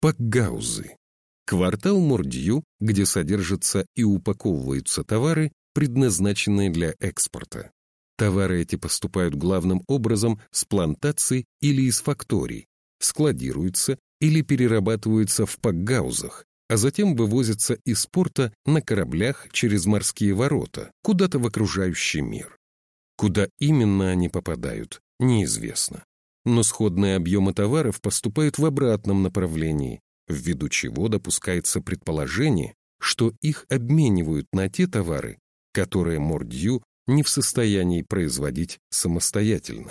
Пакгаузы. Квартал Мордью, где содержатся и упаковываются товары, предназначенные для экспорта. Товары эти поступают главным образом с плантаций или из факторий, складируются или перерабатываются в пакгаузах, а затем вывозятся из порта на кораблях через морские ворота, куда-то в окружающий мир. Куда именно они попадают, неизвестно. Но сходные объемы товаров поступают в обратном направлении, ввиду чего допускается предположение, что их обменивают на те товары, которые Мордью не в состоянии производить самостоятельно.